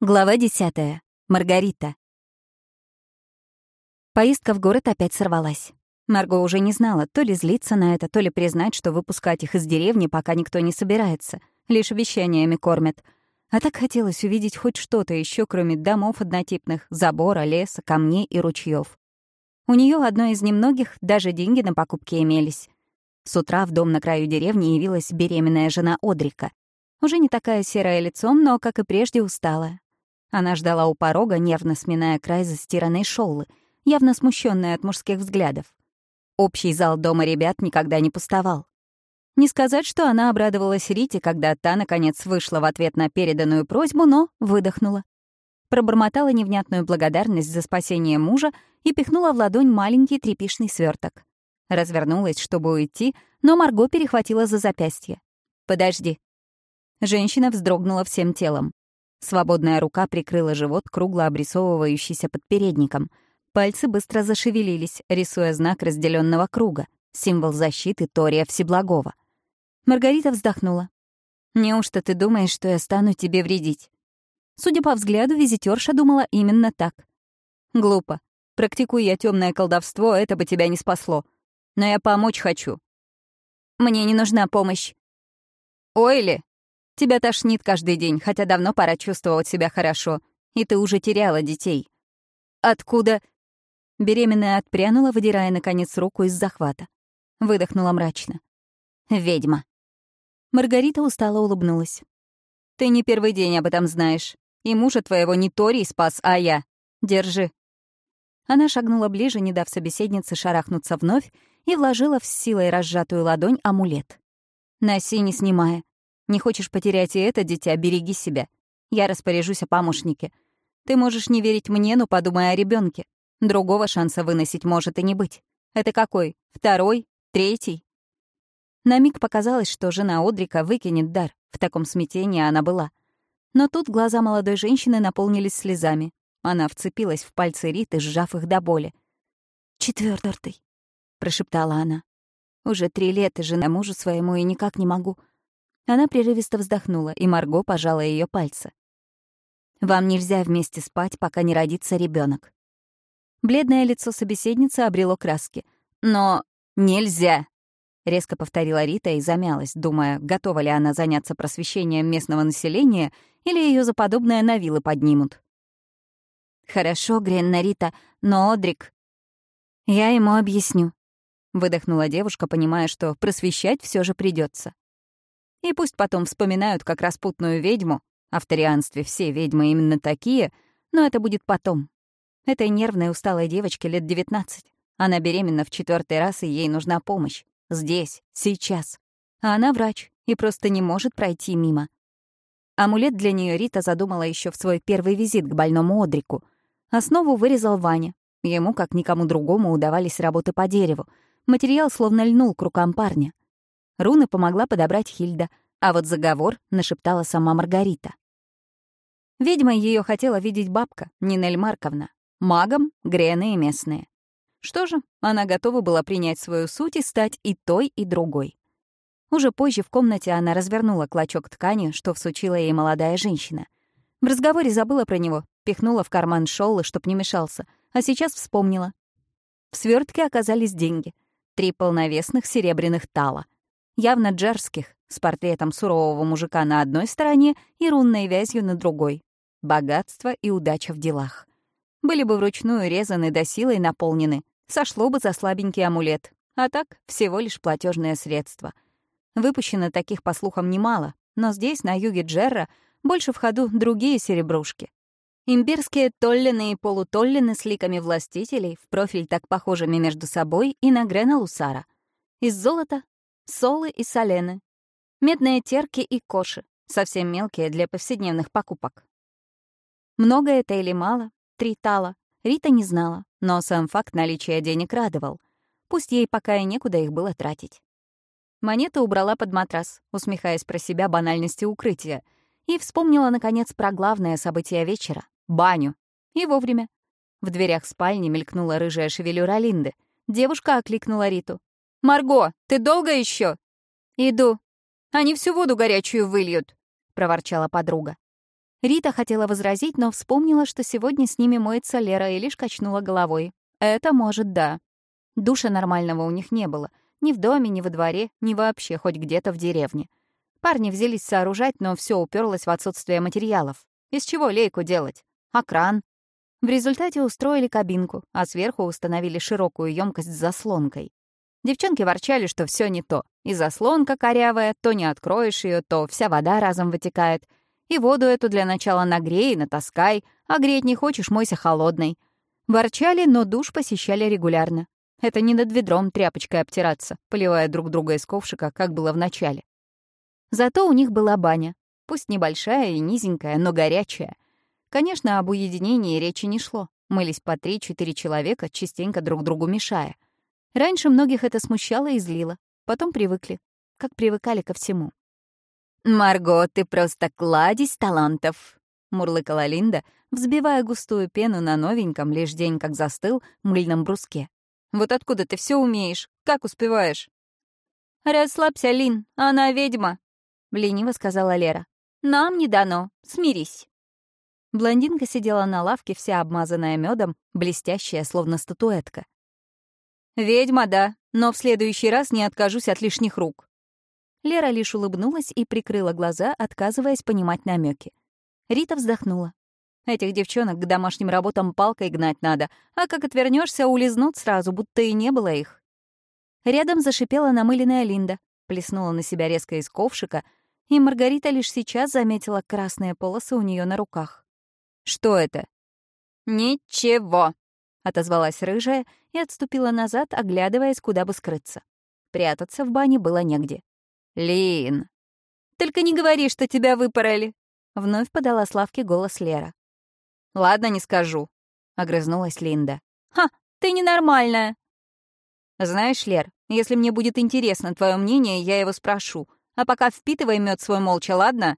Глава десятая. Маргарита. Поездка в город опять сорвалась. Марго уже не знала, то ли злиться на это, то ли признать, что выпускать их из деревни, пока никто не собирается. Лишь обещаниями кормят. А так хотелось увидеть хоть что-то еще, кроме домов однотипных, забора, леса, камней и ручьев. У нее одной из немногих даже деньги на покупки имелись. С утра в дом на краю деревни явилась беременная жена Одрика. Уже не такая серая лицом, но, как и прежде, усталая. Она ждала у порога, нервно сминая край застиранной шоллы, явно смущенная от мужских взглядов. Общий зал дома ребят никогда не пустовал. Не сказать, что она обрадовалась Рите, когда та, наконец, вышла в ответ на переданную просьбу, но выдохнула. Пробормотала невнятную благодарность за спасение мужа и пихнула в ладонь маленький трепишный сверток. Развернулась, чтобы уйти, но Марго перехватила за запястье. «Подожди». Женщина вздрогнула всем телом. Свободная рука прикрыла живот, кругло обрисовывающийся под передником. Пальцы быстро зашевелились, рисуя знак разделенного круга, символ защиты Тория Всеблагого. Маргарита вздохнула. «Неужто ты думаешь, что я стану тебе вредить?» Судя по взгляду, визитерша думала именно так. «Глупо. Практикуй я темное колдовство, это бы тебя не спасло. Но я помочь хочу». «Мне не нужна помощь». «Ойли!» Тебя тошнит каждый день, хотя давно пора чувствовать себя хорошо, и ты уже теряла детей. Откуда? Беременная отпрянула, выдирая, наконец, руку из захвата. Выдохнула мрачно. «Ведьма». Маргарита устало улыбнулась. «Ты не первый день об этом знаешь. И мужа твоего не Торий спас, а я. Держи». Она шагнула ближе, не дав собеседнице шарахнуться вновь, и вложила в силой разжатую ладонь амулет. «Носи, не снимая. Не хочешь потерять и это, дитя, береги себя. Я распоряжусь о помощнике. Ты можешь не верить мне, но подумай о ребенке. Другого шанса выносить может и не быть. Это какой? Второй? Третий? На миг показалось, что жена Одрика выкинет дар. В таком смятении она была. Но тут глаза молодой женщины наполнились слезами. Она вцепилась в пальцы Риты, сжав их до боли. «Четвёртый», — прошептала она. «Уже три лета жена мужу своему и никак не могу. Она прерывисто вздохнула, и Марго пожала ее пальцы. «Вам нельзя вместе спать, пока не родится ребенок. Бледное лицо собеседницы обрело краски. «Но нельзя!» — резко повторила Рита и замялась, думая, готова ли она заняться просвещением местного населения или ее за подобное на вилы поднимут. «Хорошо, Гренна Рита, но Одрик...» «Я ему объясню», — выдохнула девушка, понимая, что просвещать все же придется. И пусть потом вспоминают как распутную ведьму, а в тарианстве все ведьмы именно такие, но это будет потом. Этой нервной усталой девочке лет 19. Она беременна в четвертый раз, и ей нужна помощь. Здесь, сейчас. А она врач и просто не может пройти мимо. Амулет для нее Рита задумала еще в свой первый визит к больному Одрику. Основу вырезал Ваня. Ему, как никому другому, удавались работы по дереву. Материал словно льнул к рукам парня. Руны помогла подобрать Хильда, а вот заговор нашептала сама Маргарита. Ведьмой ее хотела видеть бабка, Нинель Марковна, магом — грены и местные. Что же, она готова была принять свою суть и стать и той, и другой. Уже позже в комнате она развернула клочок ткани, что всучила ей молодая женщина. В разговоре забыла про него, пихнула в карман шоллы, чтоб не мешался, а сейчас вспомнила. В свертке оказались деньги. Три полновесных серебряных тала — явно джерских, с портретом сурового мужика на одной стороне и рунной вязью на другой. Богатство и удача в делах. Были бы вручную резаны до силой наполнены, сошло бы за слабенький амулет. А так, всего лишь платежное средство. Выпущено таких, по слухам, немало, но здесь, на юге Джерра, больше в ходу другие серебрушки. Имперские толлины и полутоллины с ликами властителей, в профиль так похожими между собой, и на Грена Лусара. Из золота солы и солены, медные терки и коши, совсем мелкие для повседневных покупок. Много это или мало, три тала, Рита не знала, но сам факт наличия денег радовал. Пусть ей пока и некуда их было тратить. Монету убрала под матрас, усмехаясь про себя банальности укрытия, и вспомнила, наконец, про главное событие вечера — баню. И вовремя. В дверях спальни мелькнула рыжая шевелюра Линды. Девушка окликнула Риту. «Марго, ты долго еще? «Иду. Они всю воду горячую выльют», — проворчала подруга. Рита хотела возразить, но вспомнила, что сегодня с ними моется Лера, и лишь качнула головой. Это может, да. Душа нормального у них не было. Ни в доме, ни во дворе, ни вообще хоть где-то в деревне. Парни взялись сооружать, но все уперлось в отсутствие материалов. Из чего лейку делать? А кран? В результате устроили кабинку, а сверху установили широкую емкость с заслонкой. Девчонки ворчали, что все не то. И заслонка корявая, то не откроешь ее, то вся вода разом вытекает. И воду эту для начала нагрей и натаскай, а греть не хочешь, мойся холодной. Ворчали, но душ посещали регулярно. Это не над ведром тряпочкой обтираться, поливая друг друга из ковшика, как было в начале. Зато у них была баня. Пусть небольшая и низенькая, но горячая. Конечно, об уединении речи не шло. Мылись по три-четыре человека, частенько друг другу мешая — Раньше многих это смущало и злило, потом привыкли, как привыкали ко всему. «Марго, ты просто кладезь талантов!» — мурлыкала Линда, взбивая густую пену на новеньком, лишь день как застыл, мыльном бруске. «Вот откуда ты все умеешь? Как успеваешь?» «Расслабься, Лин, она ведьма», — лениво сказала Лера. «Нам не дано, смирись». Блондинка сидела на лавке, вся обмазанная медом, блестящая, словно статуэтка. «Ведьма, да, но в следующий раз не откажусь от лишних рук». Лера лишь улыбнулась и прикрыла глаза, отказываясь понимать намеки. Рита вздохнула. Этих девчонок к домашним работам палкой гнать надо, а как отвернешься, улизнут сразу, будто и не было их. Рядом зашипела намыленная Линда, плеснула на себя резко из ковшика, и Маргарита лишь сейчас заметила красные полосы у нее на руках. «Что это?» «Ничего», — отозвалась рыжая и отступила назад, оглядываясь, куда бы скрыться. Прятаться в бане было негде. «Лин!» «Только не говори, что тебя выпороли!» Вновь подала Славке голос Лера. «Ладно, не скажу», — огрызнулась Линда. «Ха, ты ненормальная!» «Знаешь, Лер, если мне будет интересно твое мнение, я его спрошу. А пока впитывай мед свой молча, ладно?»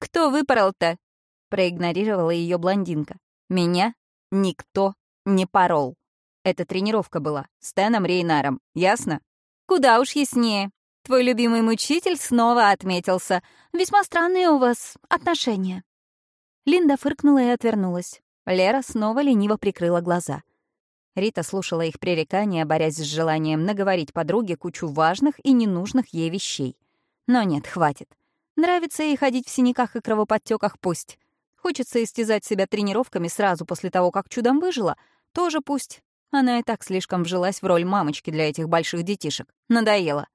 «Кто выпорол-то?» — проигнорировала ее блондинка. «Меня никто не порол. Это тренировка была с Теном Рейнаром, ясно? Куда уж яснее. Твой любимый мучитель снова отметился. Весьма странные у вас отношения. Линда фыркнула и отвернулась. Лера снова лениво прикрыла глаза. Рита слушала их пререкания, борясь с желанием наговорить подруге кучу важных и ненужных ей вещей. Но нет, хватит. Нравится ей ходить в синяках и кровоподтеках, пусть. Хочется истязать себя тренировками сразу после того, как чудом выжила — тоже пусть. Она и так слишком вжилась в роль мамочки для этих больших детишек. Надоело.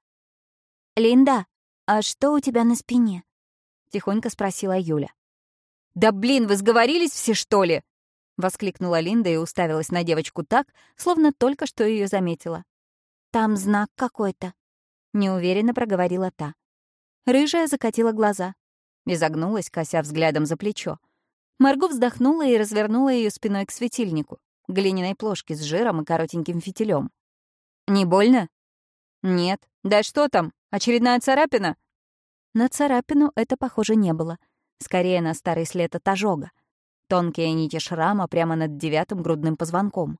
«Линда, а что у тебя на спине?» — тихонько спросила Юля. «Да блин, вы сговорились все, что ли?» — воскликнула Линда и уставилась на девочку так, словно только что ее заметила. «Там знак какой-то», — неуверенно проговорила та. Рыжая закатила глаза. Изогнулась, кося взглядом за плечо. Марго вздохнула и развернула ее спиной к светильнику глиняной плошки с жиром и коротеньким фитилем. «Не больно?» «Нет. Да что там? Очередная царапина?» На царапину это, похоже, не было. Скорее, на старый след от ожога. Тонкие нити шрама прямо над девятым грудным позвонком.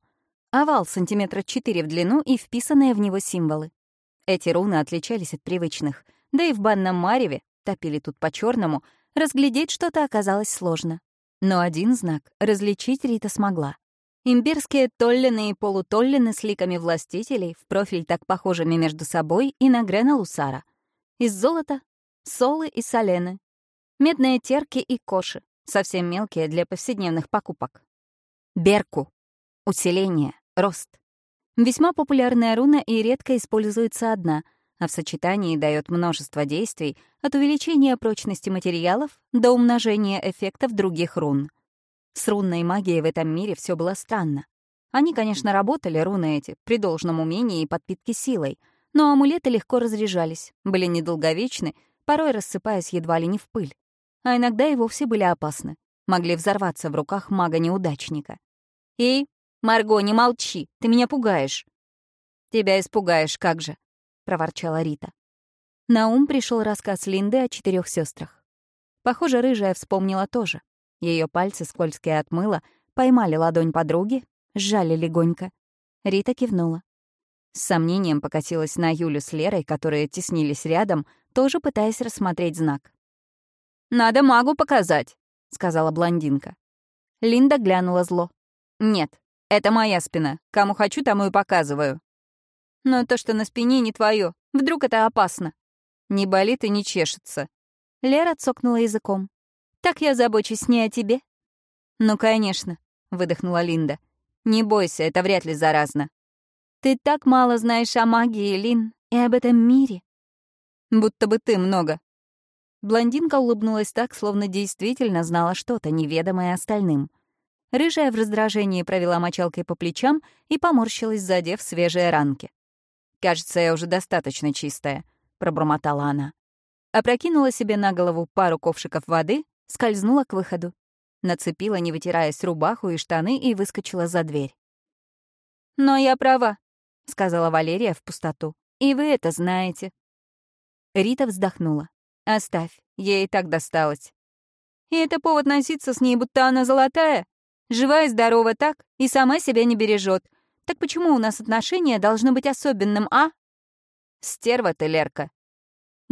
Овал сантиметра четыре в длину и вписанные в него символы. Эти руны отличались от привычных. Да и в банном мареве, топили тут по черному разглядеть что-то оказалось сложно. Но один знак различить Рита смогла. Имперские толлины и полутоллины с ликами властителей, в профиль так похожими между собой, и на Грена Лусара. Из золота — солы и солены. Медные терки и коши, совсем мелкие для повседневных покупок. Берку — усиление, рост. Весьма популярная руна и редко используется одна, а в сочетании дает множество действий от увеличения прочности материалов до умножения эффектов других рун — с рунной магией в этом мире все было странно. Они, конечно, работали, руны эти, при должном умении и подпитке силой, но амулеты легко разряжались, были недолговечны, порой рассыпаясь едва ли не в пыль. А иногда и вовсе были опасны, могли взорваться в руках мага-неудачника. «Эй, Марго, не молчи, ты меня пугаешь!» «Тебя испугаешь, как же!» — проворчала Рита. На ум пришел рассказ Линды о четырех сестрах. Похоже, рыжая вспомнила тоже. Ее пальцы, скользкие от мыла, поймали ладонь подруги, сжали легонько. Рита кивнула. С сомнением покосилась на Юлю с Лерой, которые теснились рядом, тоже пытаясь рассмотреть знак. «Надо магу показать», — сказала блондинка. Линда глянула зло. «Нет, это моя спина. Кому хочу, тому и показываю». «Но то, что на спине, не твое. Вдруг это опасно?» «Не болит и не чешется». Лера цокнула языком. «Так я забочусь не о тебе». «Ну, конечно», — выдохнула Линда. «Не бойся, это вряд ли заразно». «Ты так мало знаешь о магии, Лин, и об этом мире». «Будто бы ты много». Блондинка улыбнулась так, словно действительно знала что-то, неведомое остальным. Рыжая в раздражении провела мочалкой по плечам и поморщилась, задев свежие ранки. «Кажется, я уже достаточно чистая», — пробормотала она. Опрокинула себе на голову пару ковшиков воды, скользнула к выходу. Нацепила, не вытираясь, рубаху и штаны и выскочила за дверь. «Но я права», — сказала Валерия в пустоту. «И вы это знаете». Рита вздохнула. «Оставь, ей и так досталось». «И это повод носиться с ней, будто она золотая? Живая и здорова так, и сама себя не бережет. Так почему у нас отношения должны быть особенным, а?» «Стерва ты, Лерка».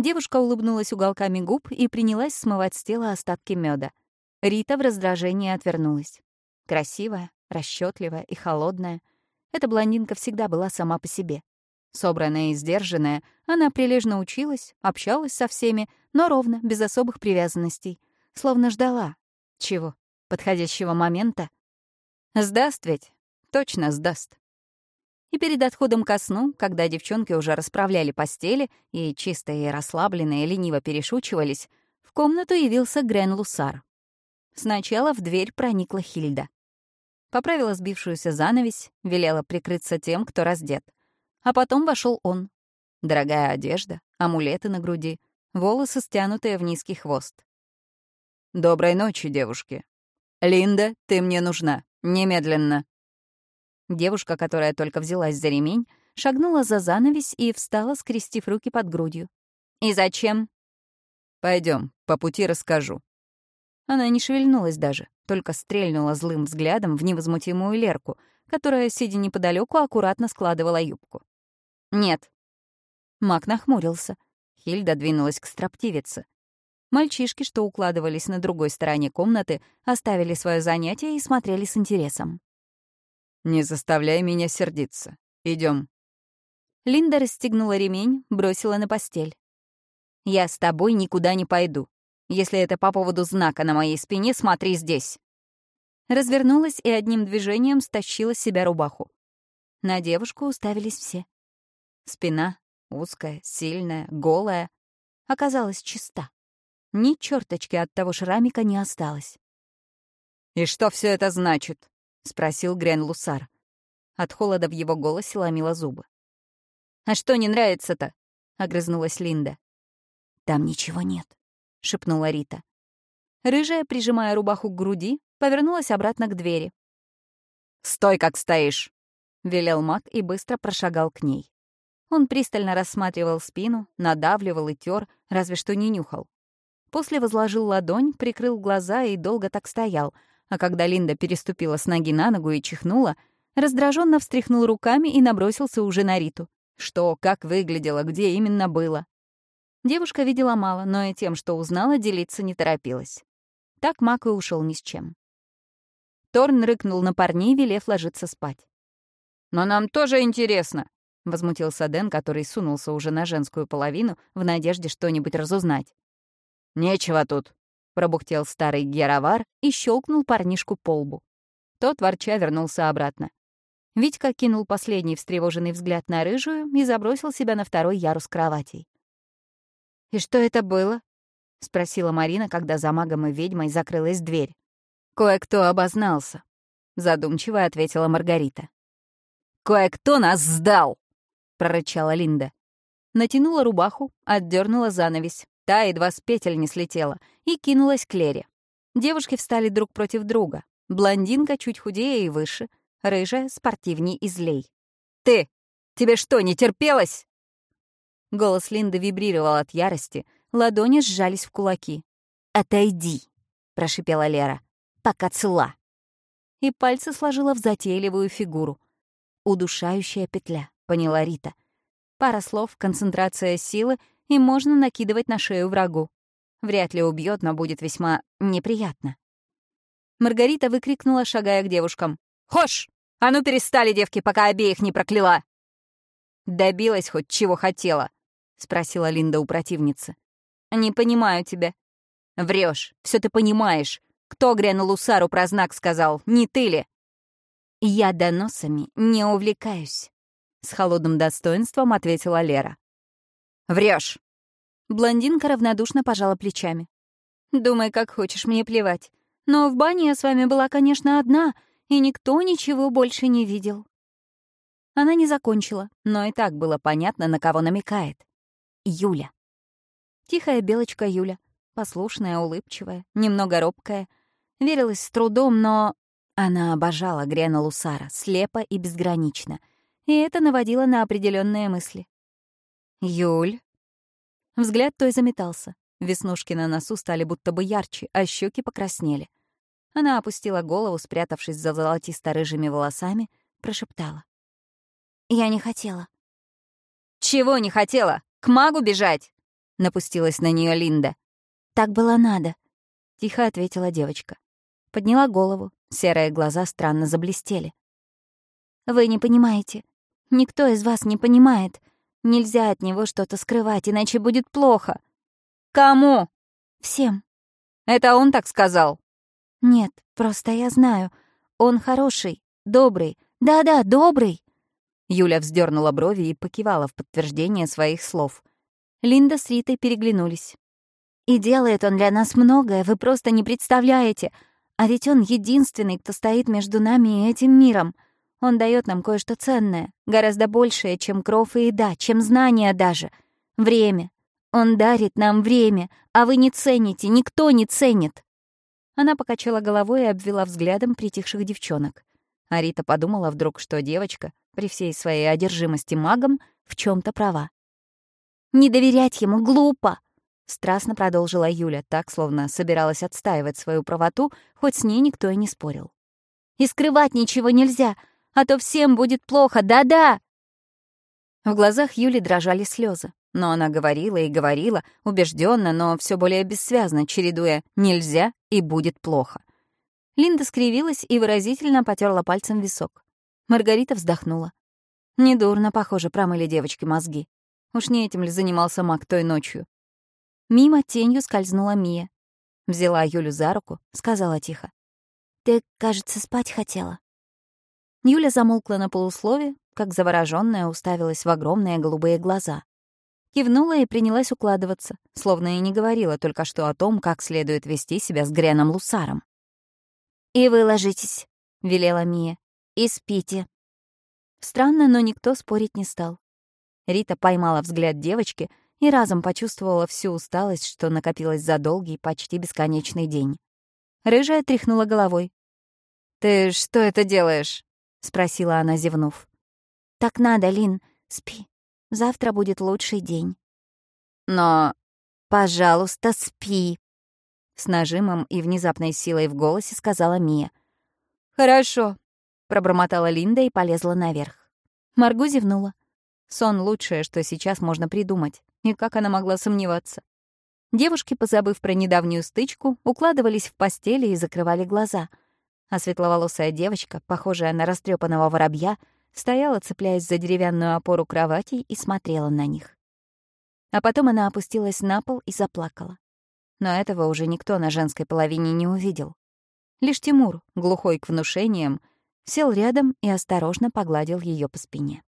Девушка улыбнулась уголками губ и принялась смывать с тела остатки меда. Рита в раздражении отвернулась. Красивая, расчетливая и холодная. Эта блондинка всегда была сама по себе. Собранная и сдержанная, она прилежно училась, общалась со всеми, но ровно, без особых привязанностей. Словно ждала. Чего? Подходящего момента? Сдаст ведь? Точно сдаст. И перед отходом ко сну, когда девчонки уже расправляли постели и чистые и расслабленные лениво перешучивались, в комнату явился Грен Лусар. Сначала в дверь проникла Хильда. Поправила сбившуюся занавесь, велела прикрыться тем, кто раздет. А потом вошел он. Дорогая одежда, амулеты на груди, волосы стянутые в низкий хвост. «Доброй ночи, девушки. Линда, ты мне нужна. Немедленно». Девушка, которая только взялась за ремень, шагнула за занавесь и встала, скрестив руки под грудью. «И зачем?» Пойдем, по пути расскажу». Она не шевельнулась даже, только стрельнула злым взглядом в невозмутимую Лерку, которая, сидя неподалеку, аккуратно складывала юбку. «Нет». Мак нахмурился. Хильда двинулась к строптивице. Мальчишки, что укладывались на другой стороне комнаты, оставили свое занятие и смотрели с интересом. «Не заставляй меня сердиться. Идем. Линда расстегнула ремень, бросила на постель. «Я с тобой никуда не пойду. Если это по поводу знака на моей спине, смотри здесь». Развернулась и одним движением стащила с себя рубаху. На девушку уставились все. Спина, узкая, сильная, голая, оказалась чиста. Ни черточки от того шрамика не осталось. «И что все это значит?» — спросил Грен Лусар. От холода в его голосе ломила зубы. «А что не нравится-то?» — огрызнулась Линда. «Там ничего нет», — шепнула Рита. Рыжая, прижимая рубаху к груди, повернулась обратно к двери. «Стой, как стоишь!» — велел маг и быстро прошагал к ней. Он пристально рассматривал спину, надавливал и тер, разве что не нюхал. После возложил ладонь, прикрыл глаза и долго так стоял, а когда Линда переступила с ноги на ногу и чихнула, раздраженно встряхнул руками и набросился уже на Риту. Что, как выглядело, где именно было. Девушка видела мало, но и тем, что узнала, делиться не торопилась. Так Мак и ушел ни с чем. Торн рыкнул на парней, велев ложиться спать. «Но нам тоже интересно», — возмутился Дэн, который сунулся уже на женскую половину в надежде что-нибудь разузнать. «Нечего тут», — пробухтел старый Геровар и щелкнул парнишку по лбу. Тот, ворча, вернулся обратно. Витька кинул последний встревоженный взгляд на рыжую и забросил себя на второй ярус кроватей. «И что это было?» — спросила Марина, когда за магом и ведьмой закрылась дверь. «Кое-кто обознался», — задумчиво ответила Маргарита. «Кое-кто нас сдал!» — прорычала Линда. Натянула рубаху, отдернула занавесь, та едва с петель не слетела, и кинулась к Лере. Девушки встали друг против друга. Блондинка чуть худее и выше, рыжая, спортивней и злей. «Ты! Тебе что, не терпелось?» Голос Линды вибрировал от ярости, ладони сжались в кулаки. «Отойди!» — прошипела Лера. «Пока цела!» И пальцы сложила в затейливую фигуру. «Удушающая петля», — поняла Рита. Пара слов, концентрация силы, и можно накидывать на шею врагу. Вряд ли убьет, но будет весьма неприятно. Маргарита выкрикнула, шагая к девушкам. «Хош! А ну перестали, девки, пока обеих не прокляла!» «Добилась хоть чего хотела?» — спросила Линда у противницы. «Не понимаю тебя». Врешь, все ты понимаешь. Кто грянул Усару про знак сказал, не ты ли?» «Я доносами не увлекаюсь», — с холодным достоинством ответила Лера. Врешь. Блондинка равнодушно пожала плечами. «Думай, как хочешь, мне плевать. Но в бане я с вами была, конечно, одна, и никто ничего больше не видел». Она не закончила, но и так было понятно, на кого намекает. Юля. Тихая белочка Юля, послушная, улыбчивая, немного робкая. Верилась с трудом, но она обожала Грена Лусара, слепо и безгранично. И это наводило на определенные мысли. «Юль?» Взгляд той заметался. Веснушки на носу стали будто бы ярче, а щеки покраснели. Она опустила голову, спрятавшись за золотисто-рыжими волосами, прошептала. «Я не хотела». «Чего не хотела? К магу бежать?» — напустилась на нее Линда. «Так было надо», — тихо ответила девочка. Подняла голову, серые глаза странно заблестели. «Вы не понимаете. Никто из вас не понимает. Нельзя от него что-то скрывать, иначе будет плохо». «Кому?» «Всем». «Это он так сказал?» «Нет, просто я знаю. Он хороший, добрый. Да-да, добрый». Юля вздернула брови и покивала в подтверждение своих слов. Линда с Ритой переглянулись. И делает он для нас многое, вы просто не представляете. А ведь он единственный, кто стоит между нами и этим миром. Он дает нам кое-что ценное, гораздо большее, чем кров и еда, чем знания даже. Время. Он дарит нам время, а вы не цените, никто не ценит. Она покачала головой и обвела взглядом притихших девчонок. Арита подумала вдруг, что девочка, при всей своей одержимости магом, в чем то права. «Не доверять ему глупо!» Страстно продолжила Юля, так, словно собиралась отстаивать свою правоту, хоть с ней никто и не спорил. «И скрывать ничего нельзя, а то всем будет плохо, да-да!» В глазах Юли дрожали слезы, но она говорила и говорила, убежденно, но все более бессвязно, чередуя «нельзя» и «будет плохо». Линда скривилась и выразительно потерла пальцем висок. Маргарита вздохнула. Недурно, похоже, промыли девочки мозги. Уж не этим ли занимался маг той ночью? Мимо тенью скользнула Мия. Взяла Юлю за руку, сказала тихо. «Ты, кажется, спать хотела». Юля замолкла на полуслове, как заворожённая уставилась в огромные голубые глаза. Кивнула и принялась укладываться, словно и не говорила только что о том, как следует вести себя с Греном Лусаром. «И вы ложитесь», — велела Мия, — «и спите». Странно, но никто спорить не стал. Рита поймала взгляд девочки и разом почувствовала всю усталость, что накопилась за долгий, почти бесконечный день. Рыжая тряхнула головой. «Ты что это делаешь?» — спросила она, зевнув. «Так надо, Лин, спи. Завтра будет лучший день». «Но, пожалуйста, спи», — с нажимом и внезапной силой в голосе сказала Мия. «Хорошо», — пробормотала Линда и полезла наверх. Маргу зевнула. Сон — лучшее, что сейчас можно придумать. И как она могла сомневаться? Девушки, позабыв про недавнюю стычку, укладывались в постели и закрывали глаза. А светловолосая девочка, похожая на растрепанного воробья, стояла, цепляясь за деревянную опору кроватей и смотрела на них. А потом она опустилась на пол и заплакала. Но этого уже никто на женской половине не увидел. Лишь Тимур, глухой к внушениям, сел рядом и осторожно погладил ее по спине.